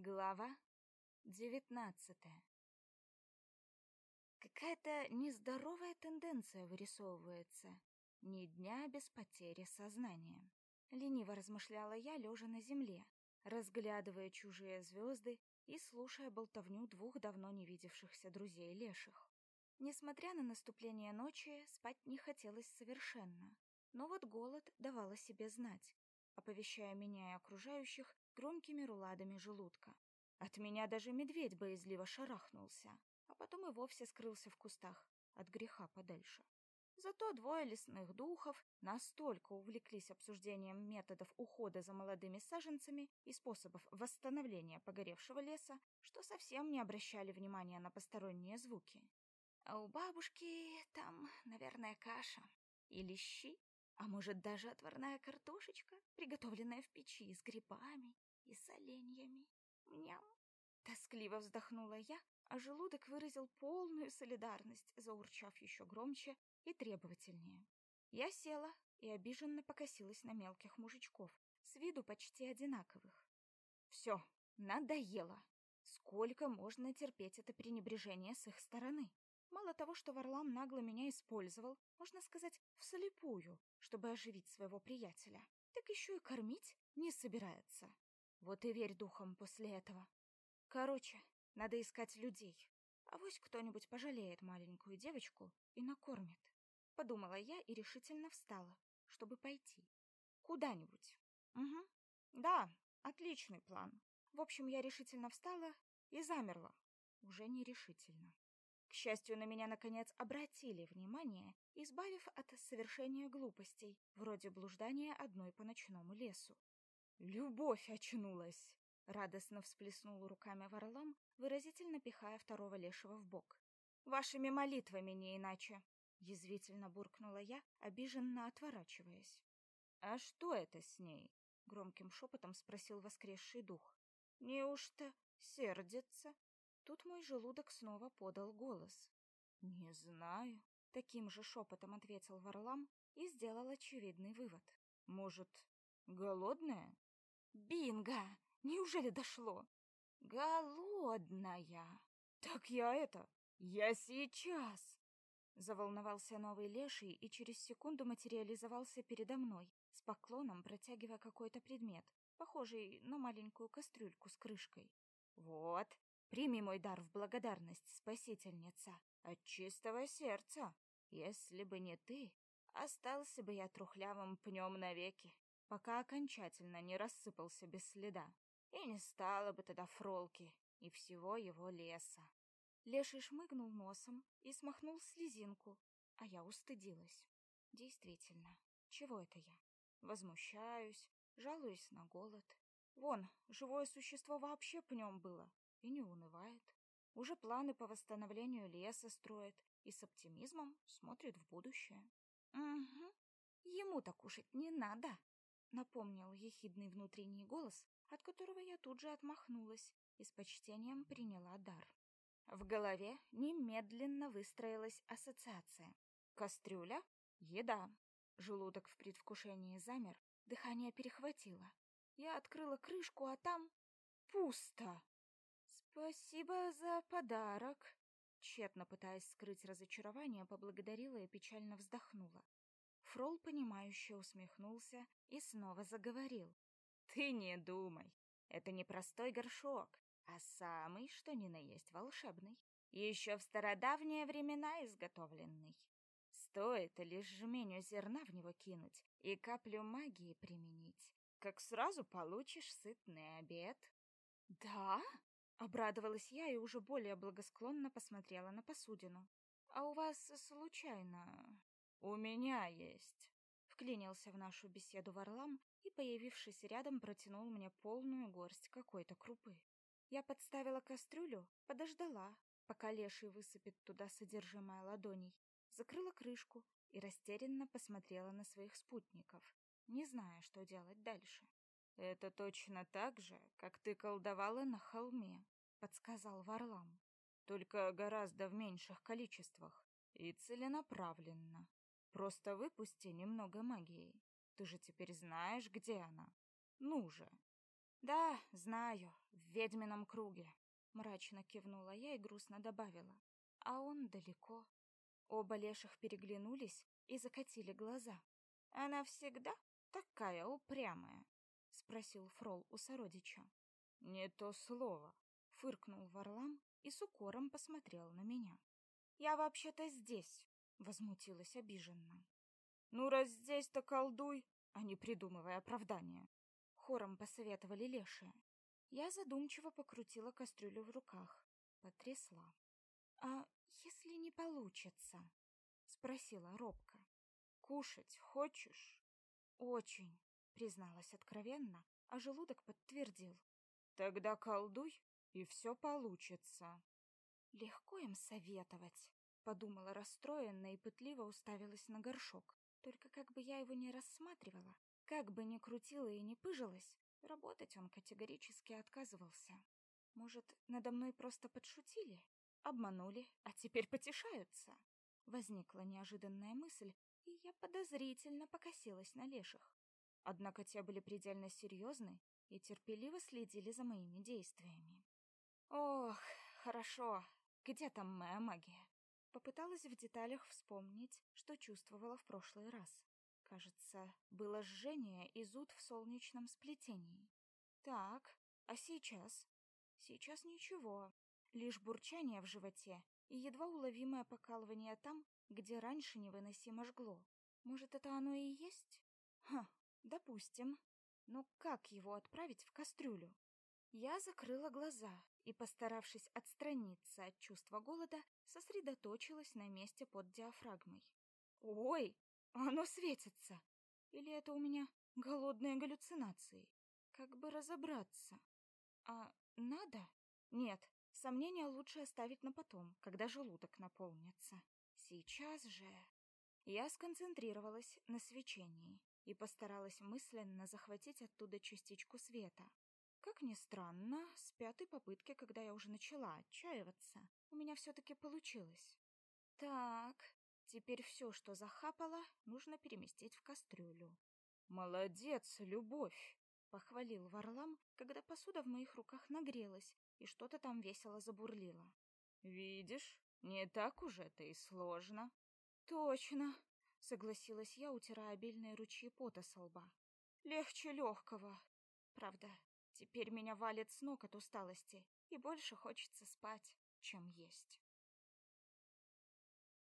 Глава девятнадцатая Какая-то нездоровая тенденция вырисовывается. Ни дня без потери сознания. Лениво размышляла я, лежа на земле, разглядывая чужие звезды и слушая болтовню двух давно не видевшихся друзей леших. Несмотря на наступление ночи, спать не хотелось совершенно. Но вот голод давал о себе знать, оповещая меня и окружающих громкими руладами желудка. От меня даже медведь боязливо шарахнулся, а потом и вовсе скрылся в кустах, от греха подальше. Зато двое лесных духов настолько увлеклись обсуждением методов ухода за молодыми саженцами и способов восстановления погоревшего леса, что совсем не обращали внимания на посторонние звуки. А у бабушки там, наверное, каша или щи, а может даже отварная картошечка, приготовленная в печи с грибами и соленьями. Мням. Тоскливо вздохнула я, а желудок выразил полную солидарность, заурчав еще громче и требовательнее. Я села и обиженно покосилась на мелких мужичков, с виду почти одинаковых. Все, надоело. Сколько можно терпеть это пренебрежение с их стороны? Мало того, что Варлам нагло меня использовал, можно сказать, вслепую, чтобы оживить своего приятеля, так еще и кормить не собирается. Вот и верь духом после этого. Короче, надо искать людей. А вось кто-нибудь пожалеет маленькую девочку и накормит. Подумала я и решительно встала, чтобы пойти. Куда-нибудь. Угу. Да, отличный план. В общем, я решительно встала и замерла. Уже нерешительно. К счастью, на меня наконец обратили внимание, избавив от совершения глупостей, вроде блуждания одной по ночному лесу. Любовь очнулась! Радостно всплеснул руками Варлам, выразительно пихая второго лешего в бок. Вашими молитвами не иначе, язвительно буркнула я, обиженно отворачиваясь. А что это с ней? громким шепотом спросил воскресший дух. Неужто сердится? Тут мой желудок снова подал голос. Не знаю, таким же шепотом ответил Варлам и сделал очевидный вывод. Может, голодная? Бинго! Неужели дошло? Голодная. Так я это, я сейчас. Заволновался новый леший и через секунду материализовался передо мной, с поклоном протягивая какой-то предмет, похожий на маленькую кастрюльку с крышкой. Вот, прими мой дар в благодарность, спасительница, от чистого сердца. Если бы не ты, остался бы я трухлявым пнем навеки пока окончательно не рассыпался без следа. И не стало бы тогда фролки и всего его леса. Леший шмыгнул носом и смахнул слезинку, а я устыдилась. Действительно, чего это я? Возмущаюсь, жалуюсь на голод. Вон, живое существо вообще пнем было и не унывает. Уже планы по восстановлению леса строит и с оптимизмом смотрит в будущее. Угу, ему-то кушать не надо напомнил ехидный внутренний голос, от которого я тут же отмахнулась и с почтением приняла дар. В голове немедленно выстроилась ассоциация. Кастрюля — еда. Желудок в предвкушении замер, дыхание перехватило. Я открыла крышку, а там пусто. Спасибо за подарок. Тщетно пытаясь скрыть разочарование, поблагодарила и печально вздохнула. Фрол, понимающе усмехнулся и снова заговорил. «Ты не думай, это не простой горшок, а самый, что ни на есть, волшебный. Еще в стародавние времена изготовленный. Стоит лишь жменю зерна в него кинуть и каплю магии применить, как сразу получишь сытный обед». «Да?» — обрадовалась я и уже более благосклонно посмотрела на посудину. «А у вас, случайно, «У меня есть», — вклинился в нашу беседу Варлам и, появившись рядом, протянул мне полную горсть какой-то крупы. Я подставила кастрюлю, подождала, пока леший высыпет туда содержимое ладоней, закрыла крышку и растерянно посмотрела на своих спутников, не зная, что делать дальше. «Это точно так же, как ты колдовала на холме», — подсказал Варлам. «Только гораздо в меньших количествах и целенаправленно. Просто выпусти немного магии. Ты же теперь знаешь, где она. Ну же. Да, знаю, в ведьмином круге. Мрачно кивнула я и грустно добавила. А он далеко. Оба леших переглянулись и закатили глаза. Она всегда такая упрямая, спросил Фрол у сородича. Не то слово, фыркнул Варлам и с укором посмотрел на меня. Я вообще-то здесь, возмутилась обиженно. Ну раз здесь, то колдуй, а не придумывай оправдания. Хором посоветовали лешие. Я задумчиво покрутила кастрюлю в руках, потрясла. А если не получится? спросила робко. Кушать хочешь? Очень, призналась откровенно, а желудок подтвердил. Тогда колдуй, и все получится. Легко им советовать, подумала расстроенно и пытливо уставилась на горшок. Только как бы я его не рассматривала, как бы ни крутила и не пыжилась, работать он категорически отказывался. Может, надо мной просто подшутили? Обманули, а теперь потешаются? Возникла неожиданная мысль, и я подозрительно покосилась на леших. Однако те были предельно серьезны и терпеливо следили за моими действиями. Ох, хорошо. Где там моя магия? Попыталась в деталях вспомнить, что чувствовала в прошлый раз. Кажется, было жжение и зуд в солнечном сплетении. Так, а сейчас? Сейчас ничего. Лишь бурчание в животе и едва уловимое покалывание там, где раньше невыносимо жгло. Может, это оно и есть? Ха, допустим. Но как его отправить в кастрюлю? Я закрыла глаза и, постаравшись отстраниться от чувства голода, сосредоточилась на месте под диафрагмой. Ой, оно светится! Или это у меня голодные галлюцинации? Как бы разобраться? А надо? Нет, сомнения лучше оставить на потом, когда желудок наполнится. Сейчас же... Я сконцентрировалась на свечении и постаралась мысленно захватить оттуда частичку света, как ни странно, с пятой попытки, когда я уже начала отчаиваться, у меня все-таки получилось. Так, теперь все, что захапало, нужно переместить в кастрюлю. «Молодец, любовь!» — похвалил Варлам, когда посуда в моих руках нагрелась, и что-то там весело забурлило. «Видишь, не так уж это и сложно». «Точно!» — согласилась я, утирая обильные ручьи пота со лба. «Легче легкого. Правда, Теперь меня валит с ног от усталости, и больше хочется спать, чем есть.